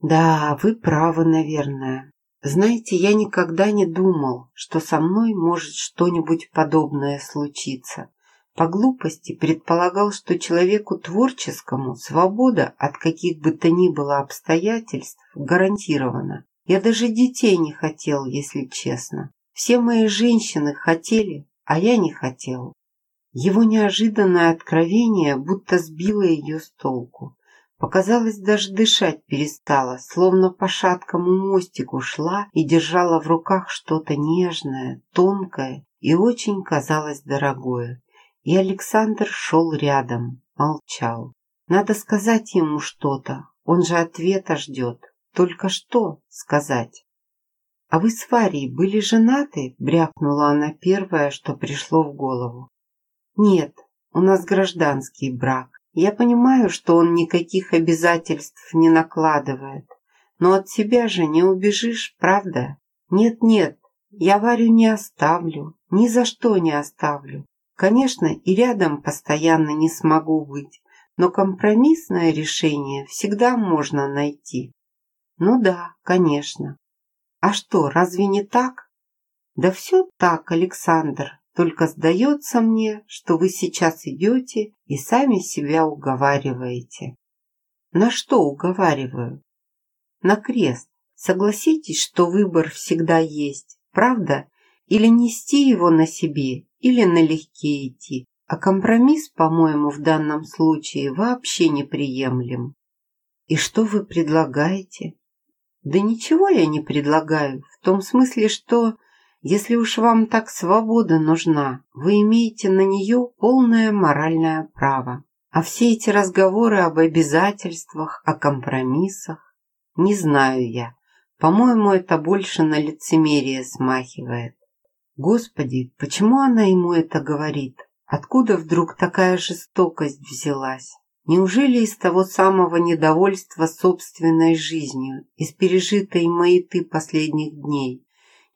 Да, вы правы, наверное. Знаете, я никогда не думал, что со мной может что-нибудь подобное случиться. По глупости предполагал, что человеку творческому свобода от каких бы то ни было обстоятельств гарантирована. Я даже детей не хотел, если честно. Все мои женщины хотели, а я не хотел. Его неожиданное откровение будто сбило ее с толку. Показалось, даже дышать перестала, словно по шаткому мостику шла и держала в руках что-то нежное, тонкое и очень казалось дорогое. И Александр шел рядом, молчал. Надо сказать ему что-то, он же ответа ждет. Только что сказать? «А вы с Варей были женаты?» – брякнула она первое, что пришло в голову. «Нет, у нас гражданский брак. Я понимаю, что он никаких обязательств не накладывает, но от себя же не убежишь, правда? Нет-нет, я Варю не оставлю, ни за что не оставлю. Конечно, и рядом постоянно не смогу быть, но компромиссное решение всегда можно найти. Ну да, конечно. А что, разве не так? Да все так, Александр, только сдается мне, что вы сейчас идете и сами себя уговариваете. На что уговариваю? На крест. Согласитесь, что выбор всегда есть, правда? Или нести его на себе, или налегке идти. А компромисс, по-моему, в данном случае вообще неприемлем. И что вы предлагаете? Да ничего я не предлагаю, в том смысле, что если уж вам так свобода нужна, вы имеете на нее полное моральное право. А все эти разговоры об обязательствах, о компромиссах, не знаю я. По-моему, это больше на лицемерие смахивает. Господи, почему она ему это говорит? Откуда вдруг такая жестокость взялась? Неужели из того самого недовольства собственной жизнью, из пережитой маяты последних дней?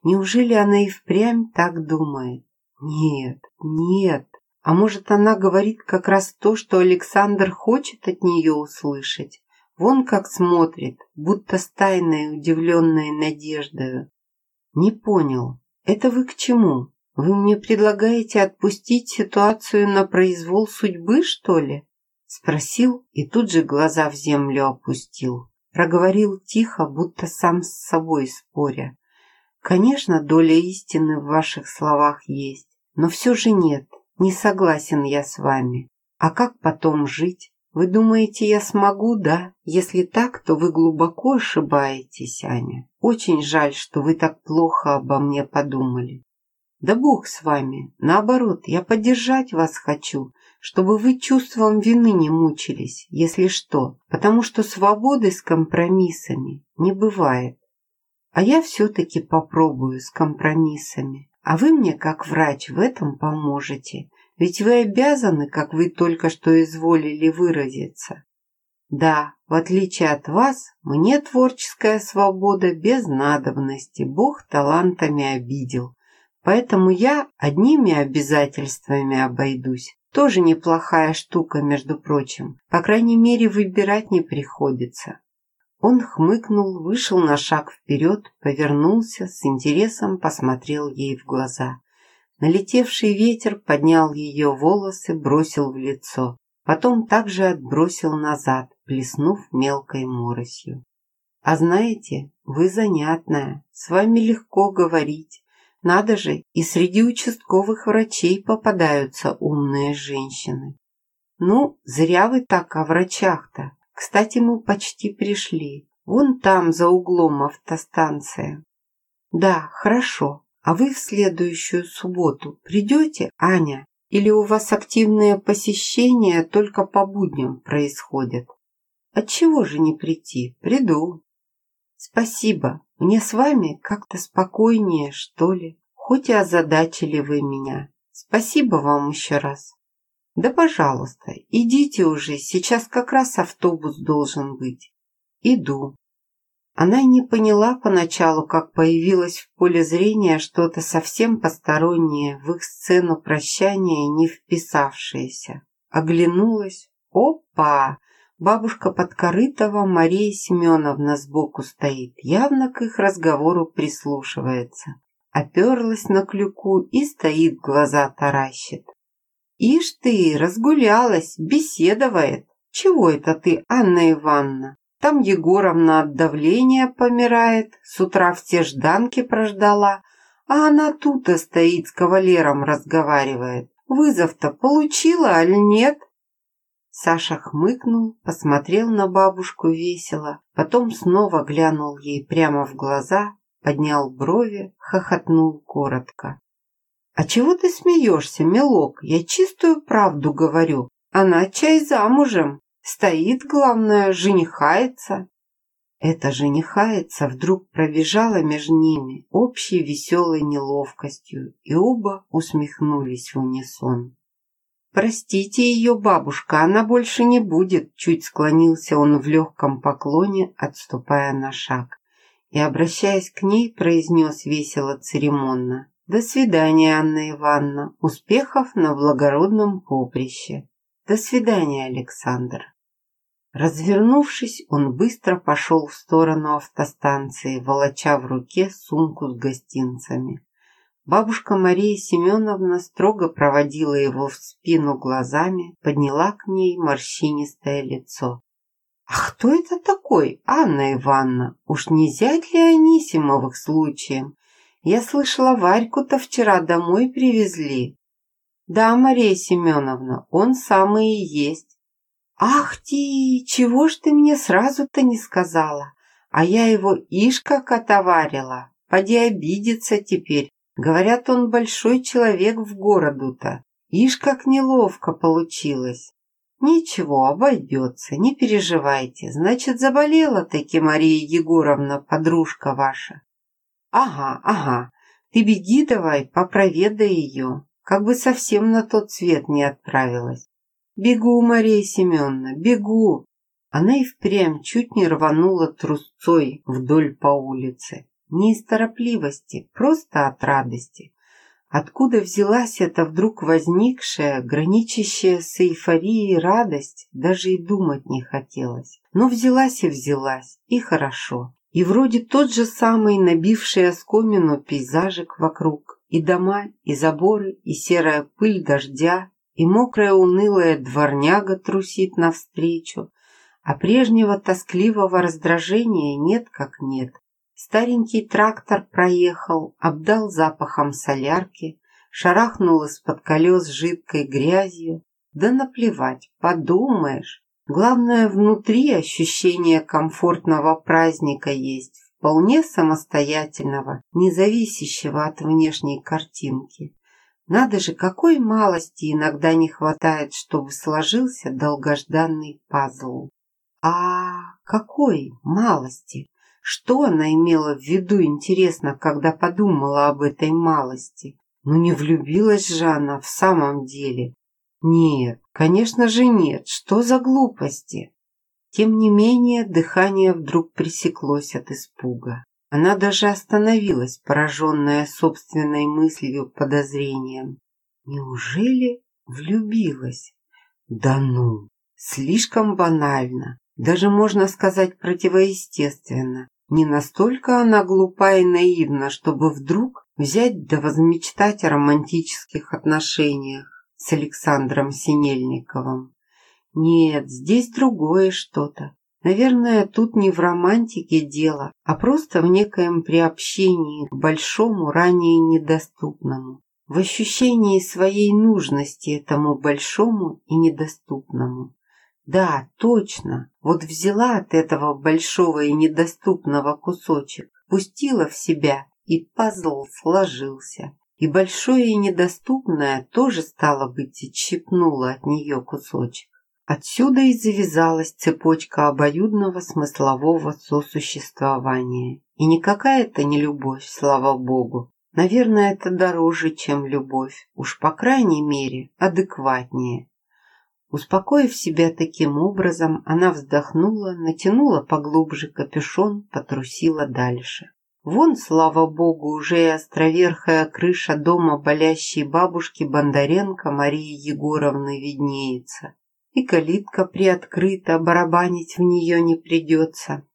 Неужели она и впрямь так думает? Нет, нет. А может, она говорит как раз то, что Александр хочет от нее услышать? Вон как смотрит, будто с тайной удивленной надеждой. Не понял. Это вы к чему? Вы мне предлагаете отпустить ситуацию на произвол судьбы, что ли? Спросил и тут же глаза в землю опустил. Проговорил тихо, будто сам с собой споря. Конечно, доля истины в ваших словах есть, но все же нет, не согласен я с вами. А как потом жить? Вы думаете, я смогу, да? Если так, то вы глубоко ошибаетесь, Аня. Очень жаль, что вы так плохо обо мне подумали. Да бог с вами. Наоборот, я поддержать вас хочу, чтобы вы чувством вины не мучились, если что, потому что свободы с компромиссами не бывает. А я все-таки попробую с компромиссами. А вы мне, как врач, в этом поможете. Ведь вы обязаны, как вы только что изволили выразиться. Да, в отличие от вас, мне творческая свобода без надобности. Бог талантами обидел. Поэтому я одними обязательствами обойдусь. Тоже неплохая штука, между прочим. По крайней мере, выбирать не приходится. Он хмыкнул, вышел на шаг вперед, повернулся, с интересом посмотрел ей в глаза. Налетевший ветер поднял ее волосы, бросил в лицо. Потом также отбросил назад, плеснув мелкой моросью. «А знаете, вы занятная, с вами легко говорить. Надо же, и среди участковых врачей попадаются умные женщины. Ну, зря вы так о врачах-то. Кстати, мы почти пришли. Вон там, за углом автостанция. Да, хорошо. А вы в следующую субботу придете, Аня? Или у вас активные посещения только по будням происходят? Отчего же не прийти? Приду. Спасибо. Мне с вами как-то спокойнее, что ли. Хоть и озадачили вы меня. Спасибо вам еще раз. Да, пожалуйста, идите уже, сейчас как раз автобус должен быть. Иду. Она не поняла поначалу, как появилось в поле зрения что-то совсем постороннее, в их сцену прощания не вписавшееся. Оглянулась. Опа! Бабушка Подкорытова Мария Семеновна сбоку стоит, явно к их разговору прислушивается. Оперлась на клюку и стоит, глаза таращит. «Ишь ты, разгулялась, беседовает. Чего это ты, Анна Ивановна?» Там Егоровна от давления помирает, с утра все жданки прождала, а она тут стоит с кавалером разговаривает. Вызов-то получила, аль нет? Саша хмыкнул, посмотрел на бабушку весело, потом снова глянул ей прямо в глаза, поднял брови, хохотнул коротко. «А чего ты смеешься, милок? Я чистую правду говорю. Она чай замужем, Стоит, главное, женихается. Это женихается вдруг пробежала между ними общей веселой неловкостью, и оба усмехнулись в унисон. «Простите ее, бабушка, она больше не будет», чуть склонился он в легком поклоне, отступая на шаг. И, обращаясь к ней, произнес весело церемонно. «До свидания, Анна Ивановна. Успехов на благородном поприще». «До свидания, Александр». Развернувшись, он быстро пошел в сторону автостанции, волоча в руке сумку с гостинцами. Бабушка Мария Семеновна строго проводила его в спину глазами, подняла к ней морщинистое лицо. «А кто это такой, Анна Ивановна? Уж не зять ли Анисимовых случаем? Я слышала, Варьку-то вчера домой привезли». «Да, Мария Семеновна, он самый и есть. «Ах ты, чего ж ты мне сразу-то не сказала? А я его ишь как отоварила. Поди обидится теперь. Говорят, он большой человек в городу-то. Ишь как неловко получилось». «Ничего, обойдется, не переживайте. Значит, заболела-таки Мария Егоровна, подружка ваша». «Ага, ага. Ты беги давай, попроведай ее. Как бы совсем на тот свет не отправилась. «Бегу, Мария Семеновна, бегу!» Она и впрямь чуть не рванула трусцой вдоль по улице. Не из торопливости, просто от радости. Откуда взялась эта вдруг возникшая, граничащая с эйфорией радость, даже и думать не хотелось. Но взялась и взялась, и хорошо. И вроде тот же самый набивший оскомину пейзажик вокруг. И дома, и заборы, и серая пыль дождя, и мокрая унылая дворняга трусит навстречу, а прежнего тоскливого раздражения нет как нет. Старенький трактор проехал, обдал запахом солярки, шарахнул из-под колес жидкой грязью. Да наплевать, подумаешь. Главное, внутри ощущение комфортного праздника есть, вполне самостоятельного, независящего от внешней картинки. Надо же, какой малости иногда не хватает, чтобы сложился долгожданный пазл. А какой малости? Что она имела в виду, интересно, когда подумала об этой малости? Ну не влюбилась же она в самом деле. Нет, конечно же нет, что за глупости? Тем не менее, дыхание вдруг пресеклось от испуга. Она даже остановилась, пораженная собственной мыслью, подозрением. Неужели влюбилась? Да ну, слишком банально, даже можно сказать противоестественно. Не настолько она глупа и наивна, чтобы вдруг взять да возмечтать о романтических отношениях с Александром Синельниковым. Нет, здесь другое что-то. Наверное, тут не в романтике дело, а просто в некоем приобщении к большому, ранее недоступному, в ощущении своей нужности этому большому и недоступному. Да, точно. Вот взяла от этого большого и недоступного кусочек, пустила в себя, и пазл сложился. И большое и недоступное тоже, стало быть, отщипнуло от нее кусочек. Отсюда и завязалась цепочка обоюдного смыслового сосуществования. И никакая это не любовь, слава богу. Наверное, это дороже, чем любовь. Уж по крайней мере, адекватнее. Успокоив себя таким образом, она вздохнула, натянула поглубже капюшон, потрусила дальше. Вон, слава богу, уже и островерхая крыша дома болящей бабушки Бондаренко Марии Егоровны виднеется. И калитка приоткрыта, барабанить в нее не придется.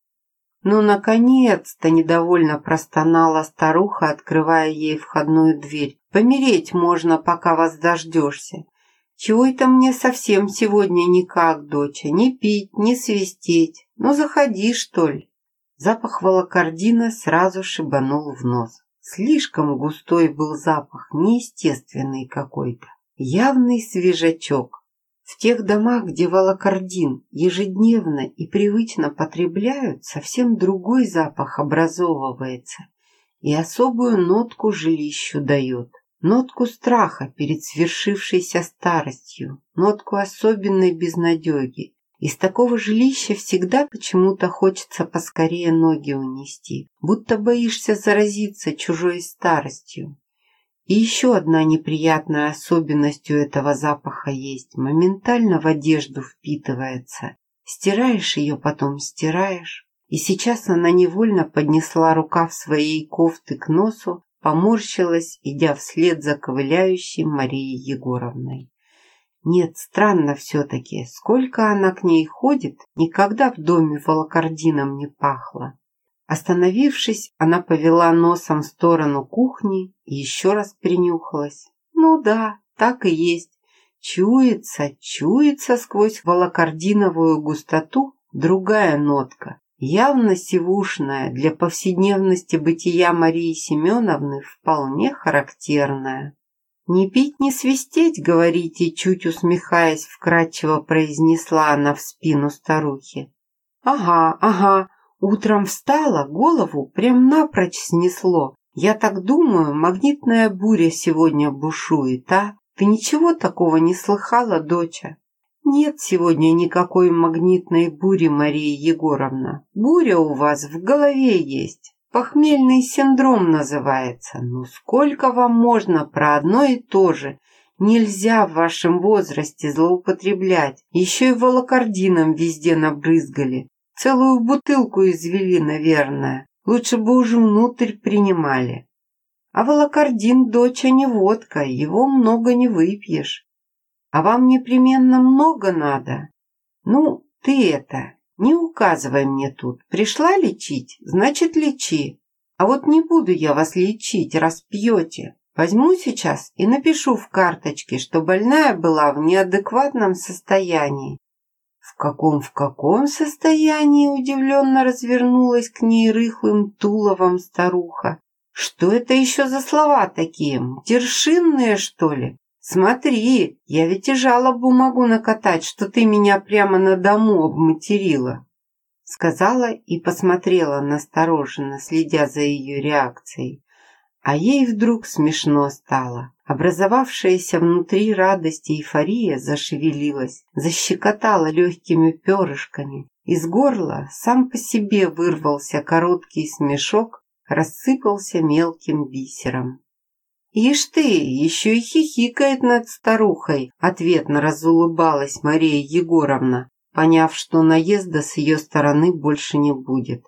«Ну, наконец-то!» – недовольно простонала старуха, открывая ей входную дверь. «Помереть можно, пока вас дождешься. Чего это мне совсем сегодня никак, доча? Не пить, не свистеть. Ну, заходи, что ли. Запах волокордина сразу шибанул в нос. Слишком густой был запах, неестественный какой-то. Явный свежачок. В тех домах, где волокордин ежедневно и привычно потребляют, совсем другой запах образовывается и особую нотку жилищу дает нотку страха перед свершившейся старостью, нотку особенной безнадеги. Из такого жилища всегда почему-то хочется поскорее ноги унести, будто боишься заразиться чужой старостью. И еще одна неприятная особенность у этого запаха есть. Моментально в одежду впитывается. Стираешь ее, потом стираешь. И сейчас она невольно поднесла рукав своей кофты к носу, поморщилась, идя вслед за ковыляющей Марией Егоровной. Нет, странно все-таки, сколько она к ней ходит, никогда в доме волокордином не пахло. Остановившись, она повела носом в сторону кухни и еще раз принюхалась. Ну да, так и есть. Чуется, чуется сквозь волокординовую густоту другая нотка, явно сивушная, для повседневности бытия Марии Семеновны вполне характерная. «Не пить, не свистеть, говорите», чуть усмехаясь, вкратчиво произнесла она в спину старухи. «Ага, ага, утром встала, голову прям напрочь снесло. Я так думаю, магнитная буря сегодня бушует, а? Ты ничего такого не слыхала, доча?» «Нет сегодня никакой магнитной бури, Мария Егоровна. Буря у вас в голове есть. Похмельный синдром называется. Ну сколько вам можно про одно и то же? Нельзя в вашем возрасте злоупотреблять. Еще и волокордином везде набрызгали. Целую бутылку извели, наверное. Лучше бы уже внутрь принимали. А волокордин, доча, не водка, его много не выпьешь. А вам непременно много надо? Ну, ты это, не указывай мне тут. Пришла лечить, значит лечи. А вот не буду я вас лечить, раз пьете. Возьму сейчас и напишу в карточке, что больная была в неадекватном состоянии. В каком в каком состоянии удивленно развернулась к ней рыхлым туловом старуха. Что это еще за слова такие? Тершинные, что ли? «Смотри, я ведь и жалобу могу накатать, что ты меня прямо на дому обматерила», сказала и посмотрела настороженно, следя за ее реакцией. А ей вдруг смешно стало. Образовавшаяся внутри радость и эйфория зашевелилась, защекотала легкими перышками. Из горла сам по себе вырвался короткий смешок, рассыпался мелким бисером. «Ишь ты, еще и хихикает над старухой», — ответно разулыбалась Мария Егоровна, поняв, что наезда с ее стороны больше не будет.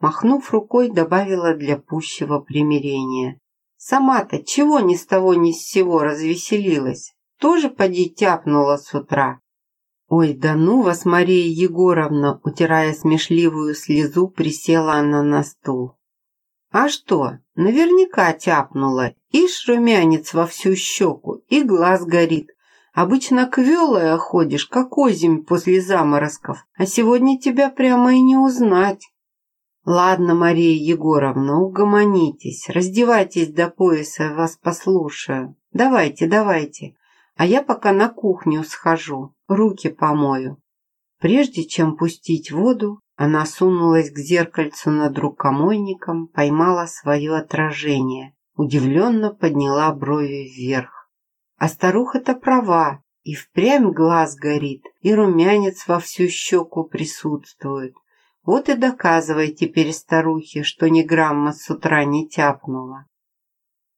Махнув рукой, добавила для пущего примирения. «Сама-то чего ни с того ни с сего развеселилась? Тоже поди тяпнула с утра?» «Ой, да ну вас, Мария Егоровна!» Утирая смешливую слезу, присела она на стул. А что, наверняка тяпнула. Ишь, румянец во всю щеку, и глаз горит. Обычно квелая ходишь, как озимь после заморозков, а сегодня тебя прямо и не узнать. Ладно, Мария Егоровна, угомонитесь, раздевайтесь до пояса, вас послушаю. Давайте, давайте, а я пока на кухню схожу, руки помою. Прежде чем пустить воду, она сунулась к зеркальцу над рукомойником, поймала свое отражение, удивленно подняла брови вверх. А старуха-то права, и впрямь глаз горит, и румянец во всю щеку присутствует. Вот и доказывай теперь старухе, что ни грамма с утра не тяпнула.